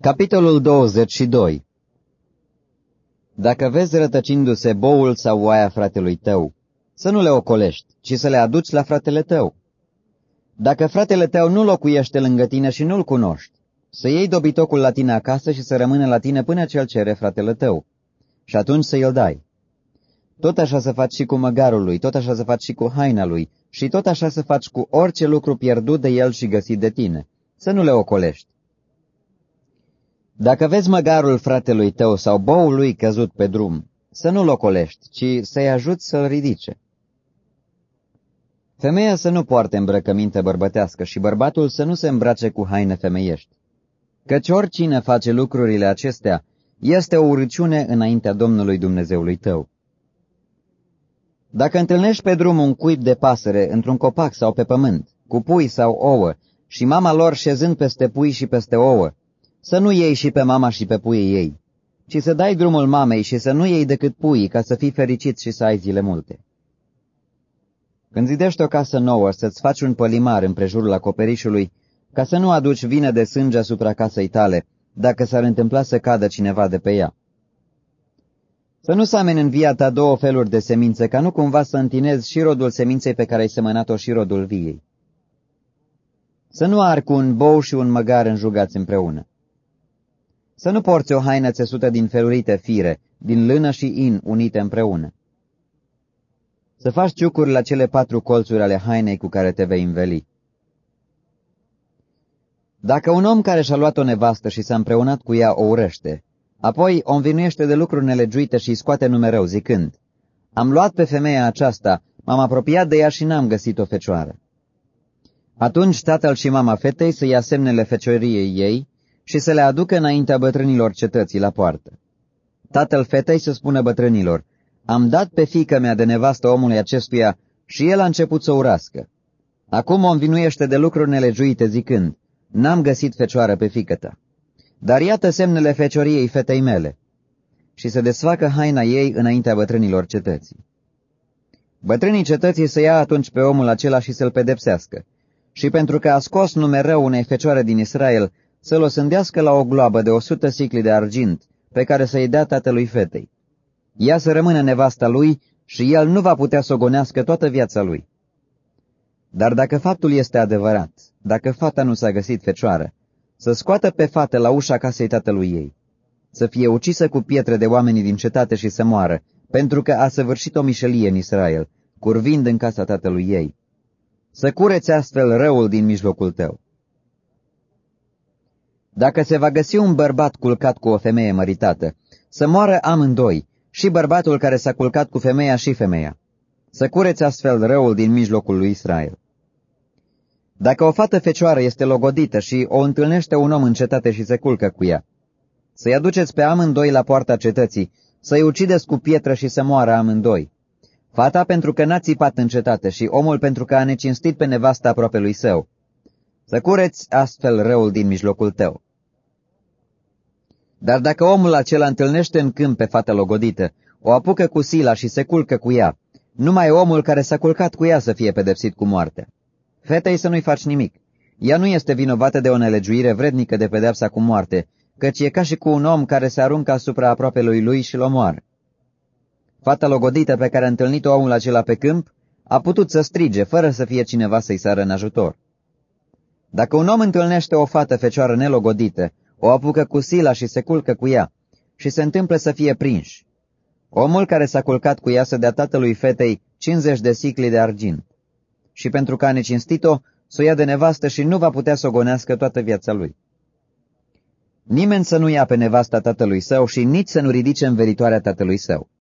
Capitolul 22 Dacă vezi rătăcindu-se boul sau oaia fratelui tău, să nu le ocolești, ci să le aduci la fratele tău. Dacă fratele tău nu locuiește lângă tine și nu-l cunoști, să iei dobitocul la tine acasă și să rămână la tine până ce-l cere fratele tău, și atunci să i-l dai. Tot așa să faci și cu măgarul lui, tot așa să faci și cu haina lui, și tot așa să faci cu orice lucru pierdut de el și găsit de tine. Să nu le ocolești. Dacă vezi măgarul fratelui tău sau boul lui căzut pe drum, să nu-l ocolești, ci să-i ajuți să-l ridice. Femeia să nu poarte îmbrăcăminte bărbătească și bărbatul să nu se îmbrace cu haine femeiești. Căci oricine face lucrurile acestea este o urăciune înaintea Domnului Dumnezeului tău. Dacă întâlnești pe drum un cuib de pasăre într-un copac sau pe pământ, cu pui sau ouă, și mama lor șezând peste pui și peste ouă, să nu iei și pe mama și pe puii ei, ci să dai drumul mamei și să nu iei decât puii ca să fii fericit și să ai zile multe. Când zidești o casă nouă, să-ți faci un pălimar în prejurul acoperișului, ca să nu aduci vină de sânge asupra casei tale, dacă s-ar întâmpla să cadă cineva de pe ea. Să nu sameni în via ta două feluri de semințe, ca nu cumva să întinezi și rodul seminței pe care ai semănat-o și rodul viei. Să nu ar cu un bou și un măgar înjugați împreună. Să nu porți o haină țesută din felurite fire, din lână și in unite împreună. Să faci ciucuri la cele patru colțuri ale hainei cu care te vei înveli. Dacă un om care și-a luat o nevastă și s-a împreunat cu ea o urăște, apoi o învinuiește de lucruri nelegiuite și îi scoate numereu, zicând, Am luat pe femeia aceasta, m-am apropiat de ea și n-am găsit o fecioară. Atunci tatăl și mama fetei să ia semnele fecioriei ei și să le aducă înaintea bătrânilor cetății la poartă. Tatăl fetei să spună bătrânilor, am dat pe fică mea de nevastă omului acestuia și el a început să urască. Acum o învinuiește de lucruri nelegiuite zicând, n-am găsit fecioară pe fică ta. Dar iată semnele fecioriei fetei mele. Și să desfacă haina ei înaintea bătrânilor cetății. Bătrânii cetății să ia atunci pe omul acela și să-l pedepsească. Și pentru că a scos numereu unei fecioare din Israel, să-l osândească la o gloabă de o sută sicli de argint, pe care să-i dea tatălui fetei. Ea să rămână nevasta lui și el nu va putea să o gonească toată viața lui. Dar dacă faptul este adevărat, dacă fata nu s-a găsit fecioară, să scoată pe fată la ușa casei tatălui ei, să fie ucisă cu pietre de oamenii din cetate și să moară, pentru că a săvârșit o mișelie în Israel, curvind în casa tatălui ei. Să cureți astfel răul din mijlocul tău. Dacă se va găsi un bărbat culcat cu o femeie măritată, să moară amândoi, și bărbatul care s-a culcat cu femeia și femeia. Să cureți astfel răul din mijlocul lui Israel. Dacă o fată fecioară este logodită și o întâlnește un om în cetate și se culcă cu ea, să-i aduceți pe amândoi la poarta cetății, să-i ucideți cu pietră și să moară amândoi. Fata pentru că n-a țipat în cetate și omul pentru că a necinstit pe nevasta aproape lui său. Să cureți astfel răul din mijlocul tău. Dar dacă omul acela întâlnește în câmp pe fata logodită, o apucă cu sila și se culcă cu ea, numai omul care s-a culcat cu ea să fie pedepsit cu moartea. Fetei să nu-i faci nimic. Ea nu este vinovată de o nelegiuire vrednică de pedepsa cu moarte, căci e ca și cu un om care se aruncă asupra aproapelui lui și-l omoară. Fata logodită pe care a întâlnit-o omul acela pe câmp a putut să strige, fără să fie cineva să-i sară în ajutor. Dacă un om întâlnește o fată fecioară nelogodită, o apucă cu sila și se culcă cu ea și se întâmplă să fie prinși. Omul care s-a culcat cu ea să dea tatălui fetei 50 de sicli de argint. Și pentru că a necinstit-o, să o ia de nevastă și nu va putea să o gonească toată viața lui. Nimeni să nu ia pe nevasta tatălui său și nici să nu ridice în veritoarea tatălui său.